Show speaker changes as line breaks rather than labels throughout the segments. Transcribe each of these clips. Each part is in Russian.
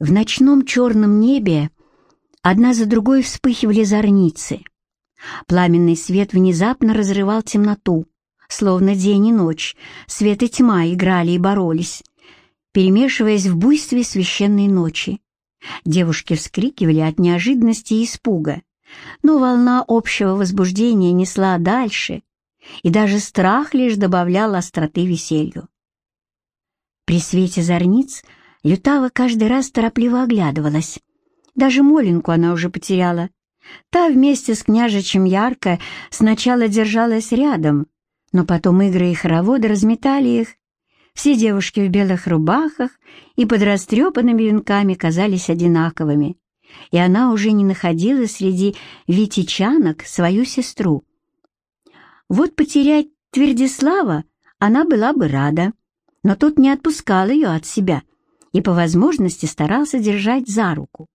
В ночном черном небе одна за другой вспыхивали зорницы. Пламенный свет внезапно разрывал темноту, словно день и ночь, свет и тьма играли и боролись, перемешиваясь в буйстве священной ночи. Девушки вскрикивали от неожиданности и испуга, но волна общего возбуждения несла дальше, и даже страх лишь добавлял остроты веселью. При свете зорниц Лютава каждый раз торопливо оглядывалась. Даже Моленку она уже потеряла. Та вместе с княжичем Ярко сначала держалась рядом, но потом игры и хороводы разметали их. Все девушки в белых рубахах и под растрепанными венками казались одинаковыми, и она уже не находила среди витичанок свою сестру. Вот потерять Твердислава она была бы рада, но тот не отпускал ее от себя и по возможности старался держать за руку.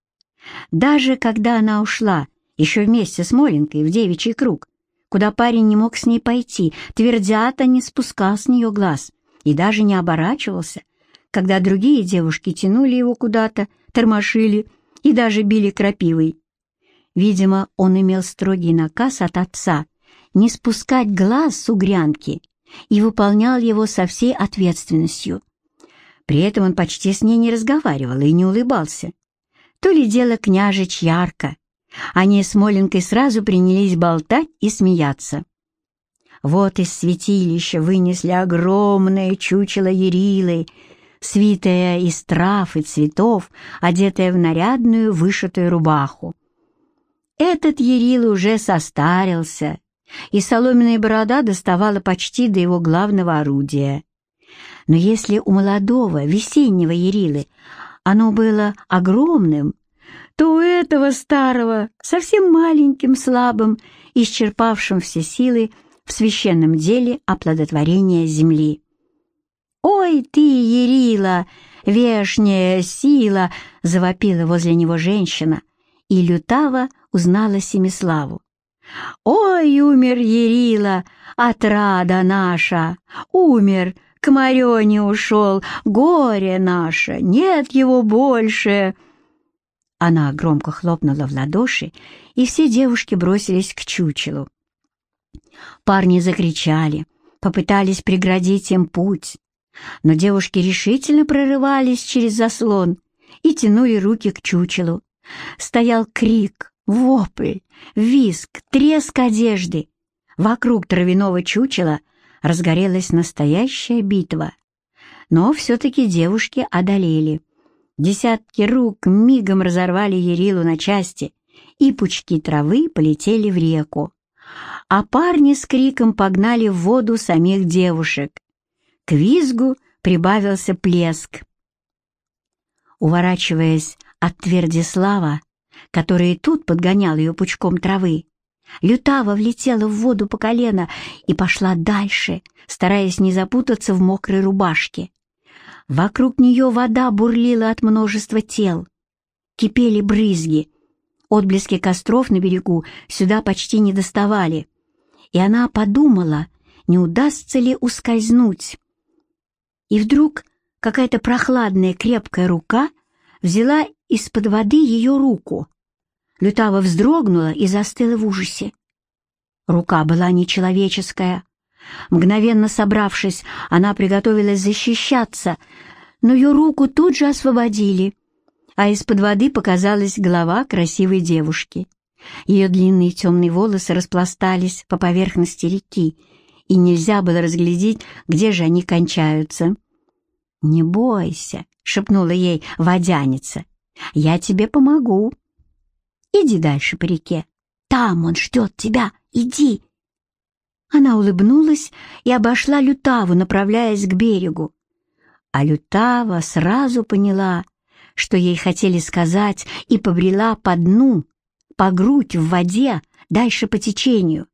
Даже когда она ушла, еще вместе с Моленькой в девичий круг, куда парень не мог с ней пойти, твердята не спускал с нее глаз и даже не оборачивался, когда другие девушки тянули его куда-то, тормошили и даже били крапивой. Видимо, он имел строгий наказ от отца не спускать глаз с угрянки и выполнял его со всей ответственностью. При этом он почти с ней не разговаривал и не улыбался. То ли дело княжич ярко. Они с Моленкой сразу принялись болтать и смеяться. Вот из святилища вынесли огромное чучело Ярилы, свитое из трав и цветов, одетое в нарядную вышитую рубаху. Этот Ярил уже состарился, и соломенная борода доставала почти до его главного орудия. Но если у молодого весеннего Ярилы оно было огромным, то у этого старого, совсем маленьким, слабым, исчерпавшим все силы в священном деле оплодотворения земли. «Ой ты, Ярила, вешняя сила!» — завопила возле него женщина, и Лютава узнала Семиславу. «Ой, умер Ярила, отрада наша! Умер, к Марёне ушел, горе наше, нет его больше!» Она громко хлопнула в ладоши, и все девушки бросились к чучелу. Парни закричали, попытались преградить им путь, но девушки решительно прорывались через заслон и тянули руки к чучелу. Стоял крик, вопль, визг, треск одежды. Вокруг травяного чучела разгорелась настоящая битва. Но все-таки девушки одолели. Десятки рук мигом разорвали Ерилу на части, и пучки травы полетели в реку. А парни с криком погнали в воду самих девушек. К визгу прибавился плеск. Уворачиваясь от Твердислава, который тут подгонял ее пучком травы, Лютава влетела в воду по колено и пошла дальше, стараясь не запутаться в мокрой рубашке. Вокруг нее вода бурлила от множества тел. Кипели брызги. Отблески костров на берегу сюда почти не доставали. И она подумала, не удастся ли ускользнуть. И вдруг какая-то прохладная крепкая рука взяла из-под воды ее руку. Лютава вздрогнула и застыла в ужасе. Рука была нечеловеческая. Мгновенно собравшись, она приготовилась защищаться, но ее руку тут же освободили, а из-под воды показалась голова красивой девушки. Ее длинные темные волосы распластались по поверхности реки, и нельзя было разглядеть, где же они кончаются. «Не бойся», — шепнула ей водяница, — «я тебе помогу. Иди дальше по реке, там он ждет тебя, иди». Она улыбнулась и обошла Лютаву, направляясь к берегу. А Лютава сразу поняла, что ей хотели сказать, и побрела по дну, по грудь в воде, дальше по течению.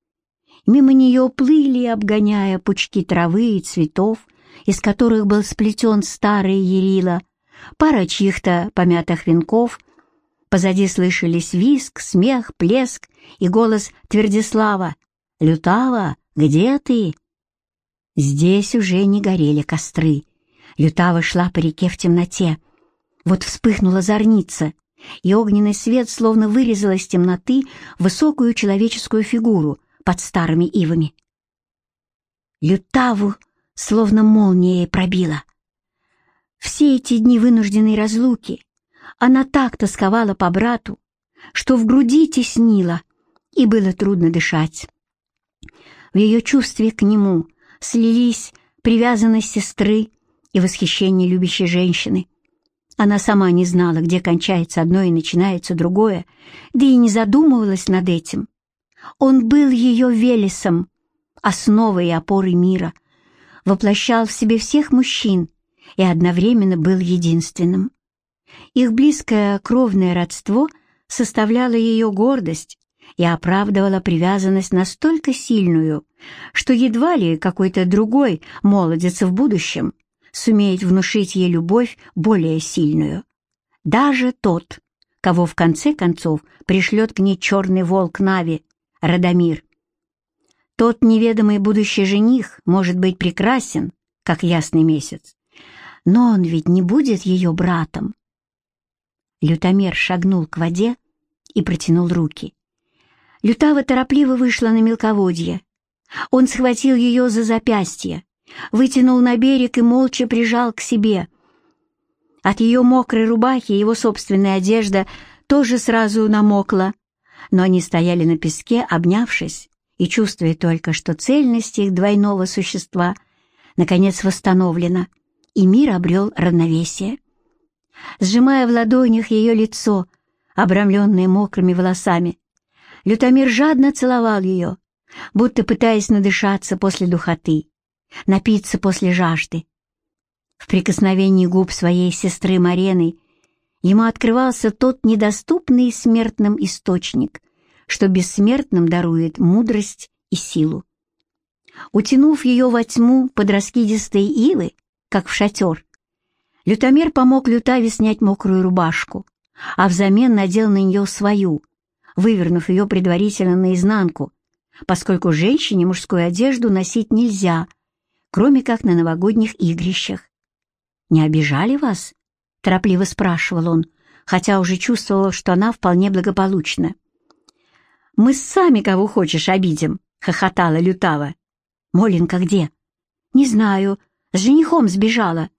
Мимо нее плыли, обгоняя пучки травы и цветов, из которых был сплетен старый Ерила, пара чьих-то помятых венков. Позади слышались виск, смех, плеск и голос Твердислава. «Лютава, где ты?» Здесь уже не горели костры. Лютава шла по реке в темноте. Вот вспыхнула зорница, и огненный свет словно вырезал из темноты высокую человеческую фигуру под старыми ивами. Лютаву словно молнией пробила. Все эти дни вынужденной разлуки она так тосковала по брату, что в груди теснила, и было трудно дышать. В ее чувстве к нему слились привязанность сестры и восхищение любящей женщины. Она сама не знала, где кончается одно и начинается другое, да и не задумывалась над этим. Он был ее Велесом, основой и опорой мира, воплощал в себе всех мужчин и одновременно был единственным. Их близкое кровное родство составляло ее гордость и оправдывало привязанность настолько сильную, что едва ли какой-то другой молодец в будущем сумеет внушить ей любовь более сильную. Даже тот, кого в конце концов пришлет к ней черный волк Нави, Радомир. Тот неведомый будущий жених может быть прекрасен, как ясный месяц, но он ведь не будет ее братом. Лютомер шагнул к воде и протянул руки. Лютава торопливо вышла на мелководье. Он схватил ее за запястье, вытянул на берег и молча прижал к себе. От ее мокрой рубахи его собственная одежда тоже сразу намокла, но они стояли на песке, обнявшись, и чувствуя только, что цельность их двойного существа наконец восстановлена, и мир обрел равновесие сжимая в ладонях ее лицо, обрамленное мокрыми волосами. Лютомир жадно целовал ее, будто пытаясь надышаться после духоты, напиться после жажды. В прикосновении губ своей сестры Марены ему открывался тот недоступный смертным источник, что бессмертным дарует мудрость и силу. Утянув ее во тьму под раскидистые ивы, как в шатер, Лютомер помог Лютаве снять мокрую рубашку, а взамен надел на нее свою, вывернув ее предварительно наизнанку, поскольку женщине мужскую одежду носить нельзя, кроме как на новогодних игрищах. «Не обижали вас?» — торопливо спрашивал он, хотя уже чувствовал, что она вполне благополучна. «Мы сами кого хочешь обидим», — хохотала Лютава. «Моленка где?» «Не знаю, с женихом сбежала»,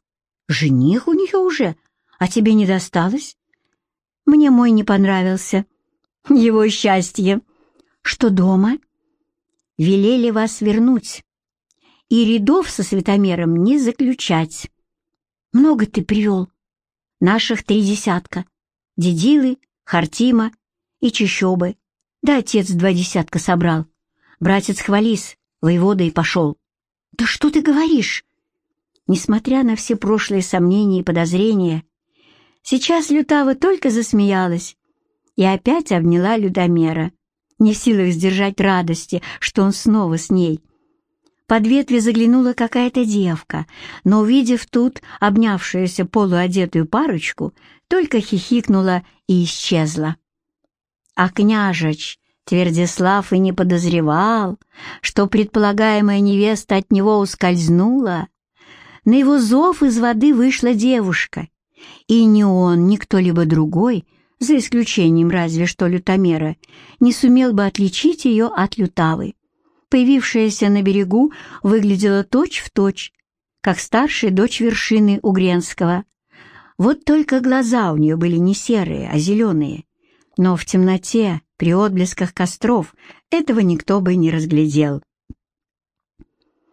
Жених у нее уже, а тебе не досталось? Мне мой не понравился. Его счастье. Что дома? Велели вас вернуть и рядов со светомером не заключать. Много ты привел? Наших три десятка. Дедилы, Хартима и Чищобы. Да отец два десятка собрал. Братец Хвалис, воевода и пошел. Да что ты говоришь? Несмотря на все прошлые сомнения и подозрения, сейчас Лютава только засмеялась и опять обняла Людомера, не в силах сдержать радости, что он снова с ней. Под ветви заглянула какая-то девка, но, увидев тут обнявшуюся полуодетую парочку, только хихикнула и исчезла. А княжеч Твердислав и не подозревал, что предполагаемая невеста от него ускользнула, на его зов из воды вышла девушка, и ни он, ни кто-либо другой, за исключением разве что лютомера, не сумел бы отличить ее от лютавы. Появившаяся на берегу выглядела точь-в-точь, точь, как старшая дочь вершины Угренского. Вот только глаза у нее были не серые, а зеленые. Но в темноте, при отблесках костров, этого никто бы не разглядел.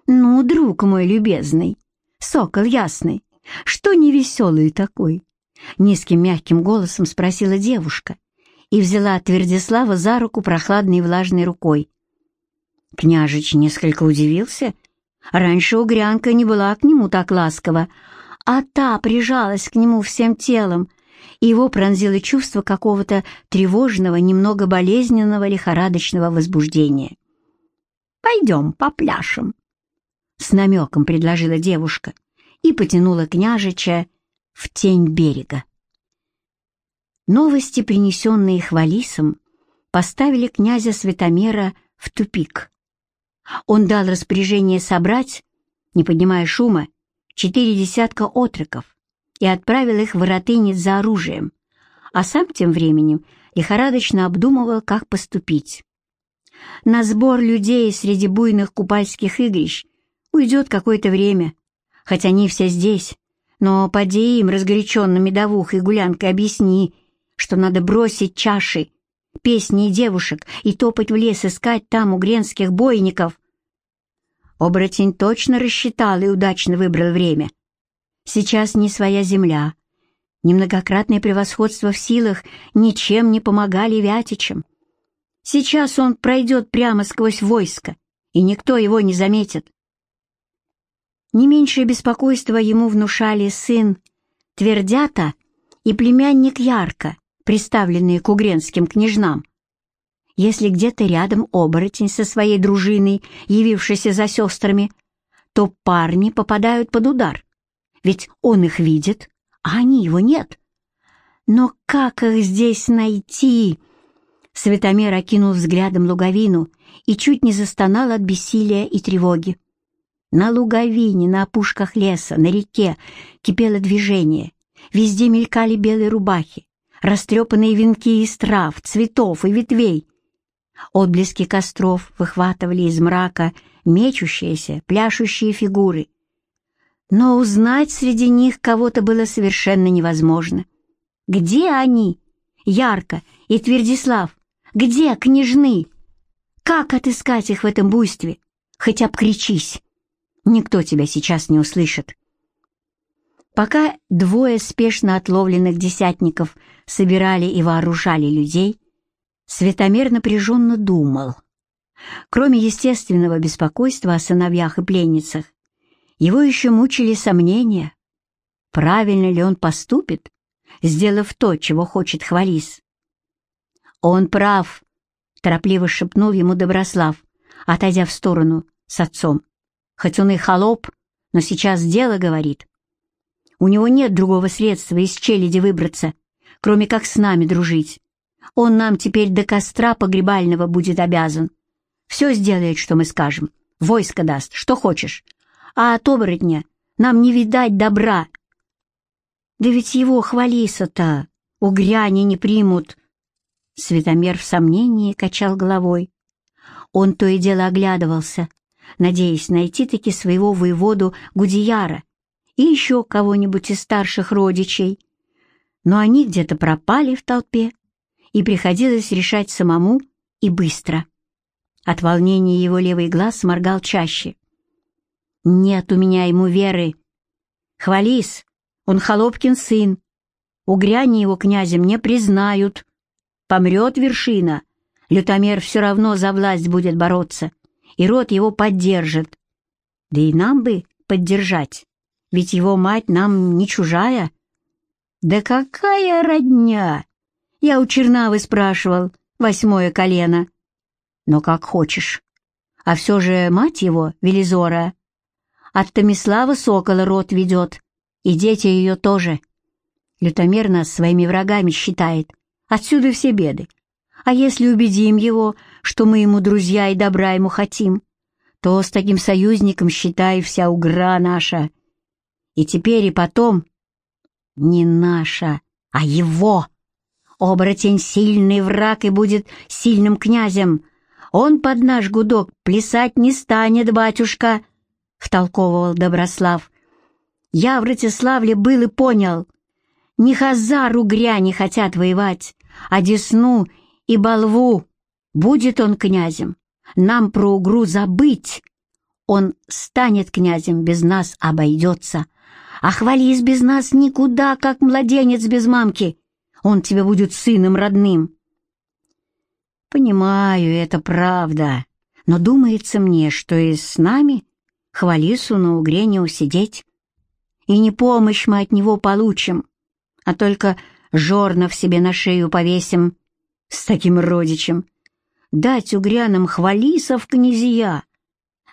«Ну, друг мой любезный», сокол ясный, что невеселый такой?» Низким мягким голосом спросила девушка и взяла Твердислава за руку прохладной влажной рукой. Княжич несколько удивился. Раньше угрянка не была к нему так ласкова, а та прижалась к нему всем телом, и его пронзило чувство какого-то тревожного, немного болезненного лихорадочного возбуждения. «Пойдем попляшем», с намеком предложила девушка и потянула княжича в тень берега. Новости, принесенные Хвалисом, поставили князя Светомера в тупик. Он дал распоряжение собрать, не поднимая шума, четыре десятка отроков, и отправил их в Воротынец за оружием, а сам тем временем лихорадочно обдумывал, как поступить. На сбор людей среди буйных купальских игрищ уйдет какое-то время, хоть они все здесь, но поди им, разгоряченным медовухой гулянкой, объясни, что надо бросить чаши, песни и девушек и топать в лес искать там у гренских бойников. Оборотень точно рассчитал и удачно выбрал время. Сейчас не своя земля, Немногократное превосходство в силах ничем не помогали Вятичам. Сейчас он пройдет прямо сквозь войско, и никто его не заметит. Не меньшее беспокойство ему внушали сын Твердята и племянник Ярко, приставленные к угренским княжнам. Если где-то рядом оборотень со своей дружиной, явившийся за сестрами, то парни попадают под удар, ведь он их видит, а они его нет. Но как их здесь найти? Светомер окинул взглядом луговину и чуть не застонал от бессилия и тревоги. На луговине, на опушках леса, на реке кипело движение. Везде мелькали белые рубахи, растрепанные венки из трав, цветов и ветвей. Отблески костров выхватывали из мрака мечущиеся, пляшущие фигуры — но узнать среди них кого-то было совершенно невозможно. Где они? Ярко и Твердислав. Где княжны? Как отыскать их в этом буйстве? Хоть обкричись. Никто тебя сейчас не услышит. Пока двое спешно отловленных десятников собирали и вооружали людей, Светомер напряженно думал. Кроме естественного беспокойства о сыновьях и пленницах, его еще мучили сомнения, правильно ли он поступит, сделав то, чего хочет Хвалис. «Он прав», — торопливо шепнул ему Доброслав, отойдя в сторону с отцом. «Хоть он и холоп, но сейчас дело говорит. У него нет другого средства из челяди выбраться, кроме как с нами дружить. Он нам теперь до костра погребального будет обязан. Все сделает, что мы скажем. Войско даст, что хочешь а от оборотня нам не видать добра. Да ведь его хвалиса-то угряне не примут. Светомер в сомнении качал головой. Он то и дело оглядывался, надеясь найти-таки своего воеводу Гудияра и еще кого-нибудь из старших родичей. Но они где-то пропали в толпе, и приходилось решать самому и быстро. От волнения его левый глаз моргал чаще. Нет у меня ему веры. Хвались, он Холопкин сын. Угряне его князем не признают. Помрет вершина, лютомер все равно за власть будет бороться, и род его поддержит. Да и нам бы поддержать, ведь его мать нам не чужая. Да какая родня! Я у Чернавы спрашивал, восьмое колено. Но как хочешь. А все же мать его, Велизора, от Томислава Сокола род ведет, и дети ее тоже. Лютомер нас своими врагами считает. Отсюда все беды. А если убедим его, что мы ему друзья и добра ему хотим, то с таким союзником, считай, вся угра наша. И теперь и потом не наша, а его. Оборотень — сильный враг и будет сильным князем. Он под наш гудок плясать не станет, батюшка, — втолковывал Доброслав. «Я в Ратиславле был и понял. Не Хазару гряни хотят воевать, а Десну и Болву. Будет он князем. Нам про Угру забыть. Он станет князем, без нас обойдется. А хвались без нас никуда, как младенец без мамки. Он тебе будет сыном родным». «Понимаю, это правда, но думается мне, что и с нами Хвалису на угре не усидеть. И не помощь мы от него получим, а только жорнов себе на шею повесим с таким родичем. Дать угрянам хвалисов князья,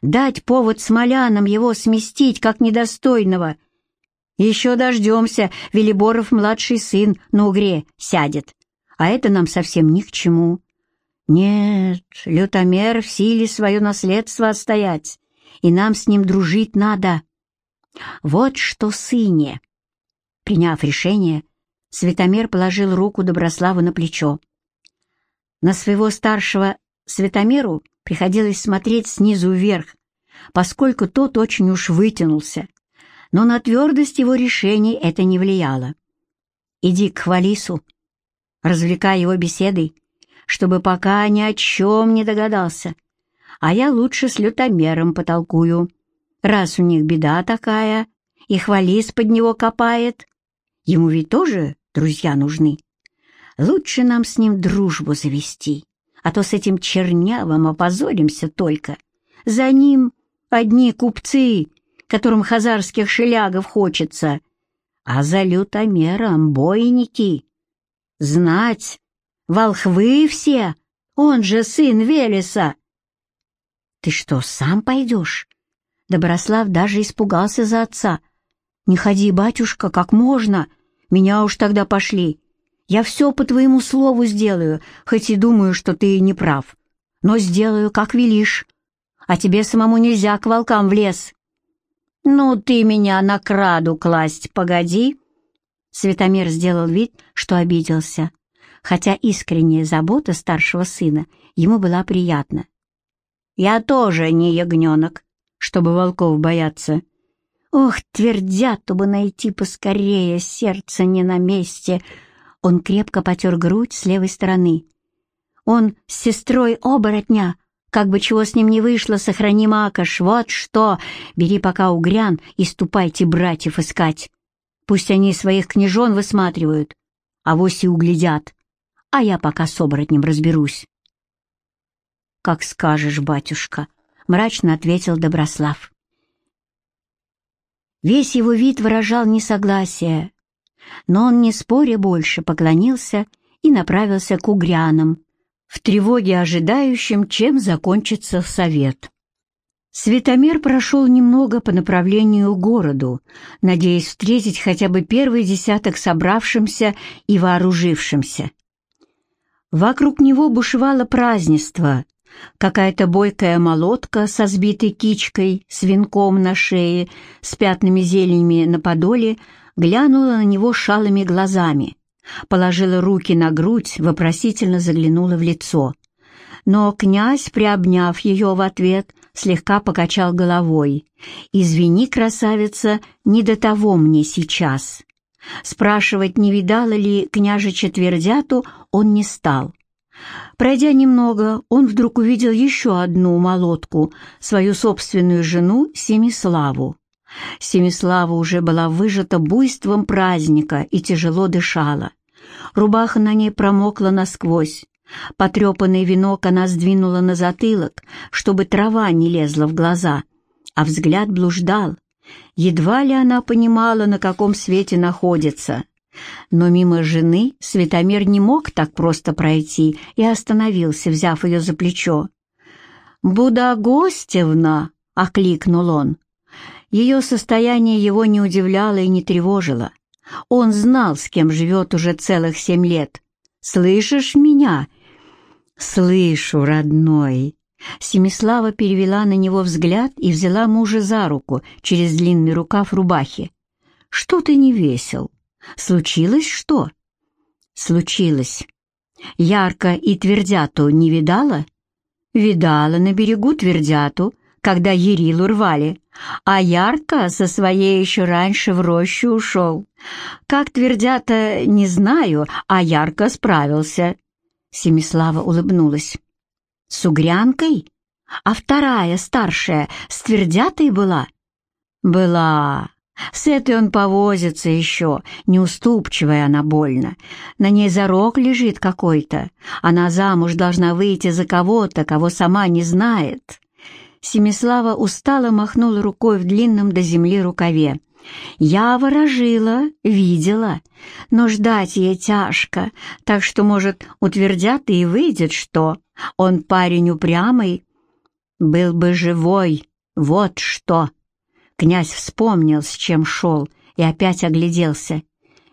дать повод смолянам его сместить, как недостойного. Еще дождемся, Велиборов-младший сын на угре сядет, а это нам совсем ни к чему. Нет, лютомер в силе свое наследство отстоять, и нам с ним дружить надо. Вот что, сыне, Приняв решение, Светомер положил руку Доброславу на плечо. На своего старшего Светомеру приходилось смотреть снизу вверх, поскольку тот очень уж вытянулся, но на твердость его решений это не влияло. «Иди к Хвалису, развлекай его беседой, чтобы пока ни о чем не догадался, а я лучше с лютомером потолкую, раз у них беда такая, и Хвалис под него копает, ему ведь тоже друзья нужны. Лучше нам с ним дружбу завести, а то с этим чернявым опозоримся только. За ним одни купцы, которым хазарских шелягов хочется, а за лютомером бойники. Знать, волхвы все, он же сын Велеса. Ты что, сам пойдешь? Доброслав даже испугался за отца. Не ходи, батюшка, как можно, меня уж тогда пошли. Я все по твоему слову сделаю, хоть и думаю, что ты не прав. Но сделаю, как велишь. А тебе самому нельзя к волкам в лес. «Ну, ты меня на краду класть, погоди!» Светомир сделал вид, что обиделся, хотя искренняя забота старшего сына ему была приятна. «Я тоже не ягненок, чтобы волков бояться. Ох, твердят, бы найти поскорее, сердце не на месте!» Он крепко потер грудь с левой стороны. «Он с сестрой оборотня как бы чего с ним не вышло, сохрани Макаш, вот что! Бери пока угрян и ступайте братьев искать. Пусть они своих княжон высматривают, а вось и углядят, а я пока с оборотнем разберусь. «Как скажешь, батюшка», — мрачно ответил Доброслав. Весь его вид выражал несогласие, но он, не споря больше, поклонился и направился к угрянам, в тревоге ожидающим, чем закончится совет. Светомир прошел немного по направлению к городу, надеясь встретить хотя бы первый десяток собравшимся и вооружившимся. Вокруг него бушевало празднество, какая-то бойкая молотка со сбитой кичкой, с венком на шее, с пятнами зеленями на подоле, глянула на него шалыми глазами положила руки на грудь, вопросительно заглянула в лицо. Но князь, приобняв ее в ответ, слегка покачал головой. «Извини, красавица, не до того мне сейчас». Спрашивать, не видала ли княжича Твердяту, он не стал. Пройдя немного, он вдруг увидел еще одну молотку, свою собственную жену Семиславу. Семислава уже была выжата буйством праздника и тяжело дышала. Рубаха на ней промокла насквозь. Потрепанный венок она сдвинула на затылок, чтобы трава не лезла в глаза, а взгляд блуждал. Едва ли она понимала, на каком свете находится. Но мимо жены Светомир не мог так просто пройти и остановился, взяв ее за плечо. «Буда Гостевна!» — окликнул он. Ее состояние его не удивляло и не тревожило. Он знал, с кем живет уже целых семь лет. «Слышишь меня?» «Слышу, родной!» Семислава перевела на него взгляд и взяла мужа за руку через длинный рукав рубахи. «Что ты не весел? Случилось что?» «Случилось. Ярко и Твердяту не видала?» «Видала на берегу Твердяту, когда Ерилу рвали, а Ярко со своей еще раньше в рощу ушел. Как твердят-то, не знаю, а Ярко справился. Семислава улыбнулась. С угрянкой? А вторая, старшая, с твердятой была? Была. С этой он повозится еще, неуступчивая она больно. На ней зарок лежит какой-то. Она замуж должна выйти за кого-то, кого сама не знает. Семислава устало махнула рукой в длинном до земли рукаве. «Я ворожила, видела, но ждать ей тяжко, так что, может, утвердят и выйдет, что он парень упрямый. Был бы живой, вот что!» Князь вспомнил, с чем шел, и опять огляделся.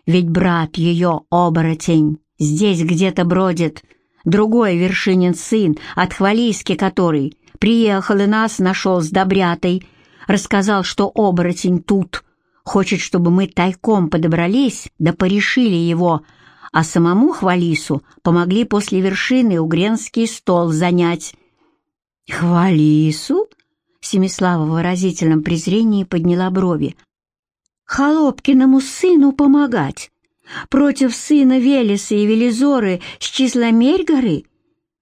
«Ведь брат ее, оборотень, здесь где-то бродит, другой вершинин сын, от Хвалийски который, Приехал и нас нашел с Добрятой. Рассказал, что оборотень тут. Хочет, чтобы мы тайком подобрались, да порешили его, а самому Хвалису помогли после вершины угренский стол занять.
«Хвалису?» — Семислава в выразительном презрении подняла брови. «Холопкиному сыну помогать? Против сына Велеса и Велизоры с числа Мерьгоры?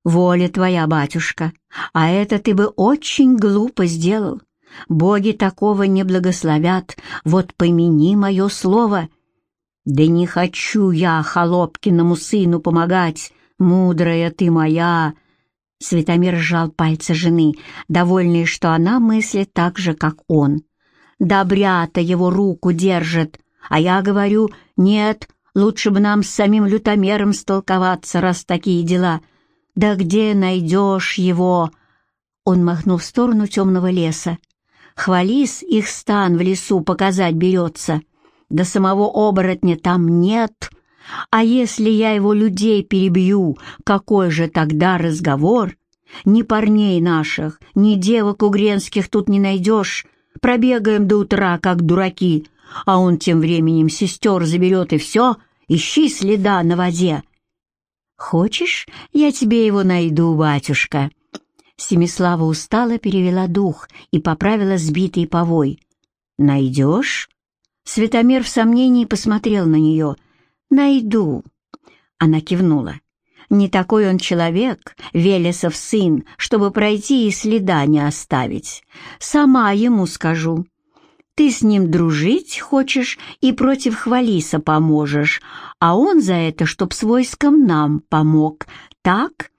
Воля твоя, батюшка, а это ты бы очень глупо сделал. Боги такого не благословят, вот помяни мое слово». «Да не хочу я Холопкиному сыну помогать, мудрая ты моя!» Светомир сжал пальцы жены, довольный, что она мыслит так же, как он. Добрята его руку держит, а я говорю, нет, лучше бы нам с самим лютомером столковаться, раз такие дела. Да где найдешь его?» Он махнул в сторону темного леса. «Хвалис их стан в лесу показать берется. Да самого оборотня там нет. А если я его людей перебью, какой же тогда разговор? Ни парней наших, ни девок угренских тут не найдешь. Пробегаем до утра, как дураки, а он тем временем сестер заберет и все, ищи следа на воде. Хочешь, я тебе его найду, батюшка?» Семислава устало перевела дух и поправила сбитый повой. «Найдешь?» Светомир в сомнении посмотрел на нее. «Найду». Она кивнула. «Не такой он человек, Велесов сын, чтобы пройти и следа не оставить. Сама ему скажу. Ты с ним дружить хочешь и против Хвалиса поможешь, а он за это, чтоб с войском нам помог. Так?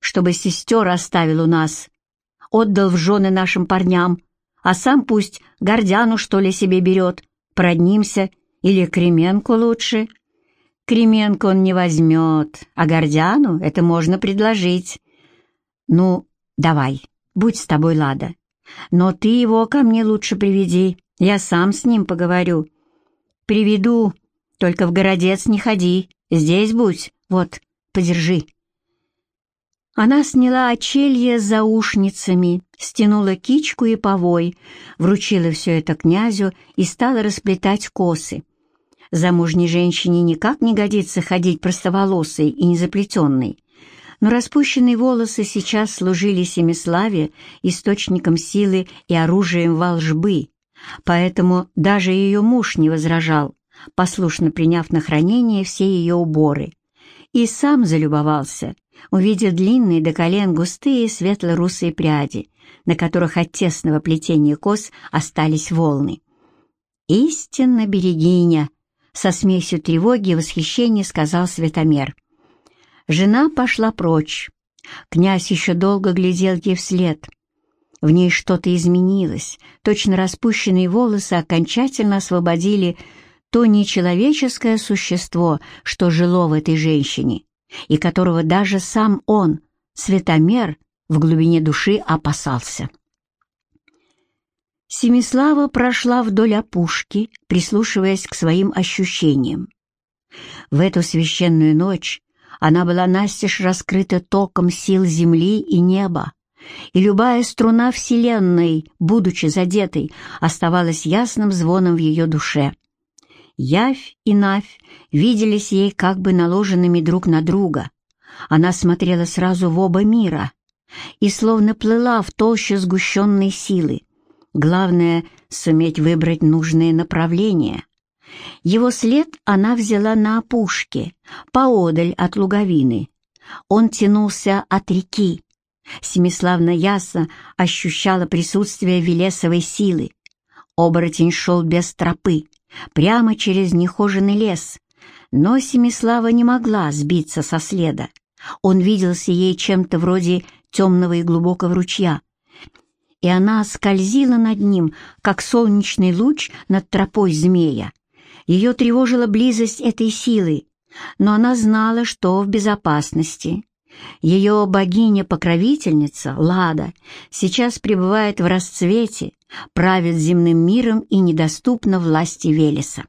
Чтобы сестер оставил у нас, отдал в жены нашим парням, а сам пусть Гордяну, что ли, себе берет, Проднимся или Кременку лучше? Кременку он не возьмет, а Гордяну это можно предложить. Ну, давай, будь с тобой, Лада. Но ты его ко мне лучше приведи, я сам с ним поговорю. Приведу, только в городец не ходи, здесь будь, вот, подержи. Она сняла очелье с заушницами, стянула кичку и повой, вручила все это князю и стала расплетать косы. Замужней женщине никак не годится ходить простоволосой и незаплетенной, но распущенные волосы сейчас служили Семиславе источником силы и оружием волжбы, поэтому даже ее муж не возражал, послушно приняв на хранение все ее уборы, и сам залюбовался — увидев длинные до колен густые светло-русые пряди, на которых от тесного плетения кос остались волны. «Истинно берегиня!» — со смесью тревоги и восхищения сказал Светомер. Жена пошла прочь. Князь еще долго глядел ей вслед. В ней что-то изменилось, точно распущенные волосы окончательно освободили то нечеловеческое существо, что жило в этой женщине и которого даже сам он, светомер, в глубине души опасался. Семислава прошла вдоль опушки, прислушиваясь к своим ощущениям. В эту священную ночь она была настежь раскрыта током сил земли и неба, и любая струна Вселенной, будучи задетой, оставалась ясным звоном в ее душе. Явь и Навь виделись ей как бы наложенными друг на друга. Она смотрела сразу в оба мира и словно плыла в толще сгущенной силы. Главное — суметь выбрать нужное направление. Его след она взяла на опушке, поодаль от луговины. Он тянулся от реки. Семиславна ясно ощущала присутствие Велесовой силы. Оборотень шел без тропы, прямо через нехоженный лес, но Семислава не могла сбиться со следа. Он виделся ей чем-то вроде темного и глубокого ручья, и она скользила над ним, как солнечный луч над тропой змея. Ее тревожила близость этой силы, но она знала, что в безопасности. Ее богиня-покровительница, Лада, сейчас пребывает в расцвете, правит земным миром и недоступна власти Велеса.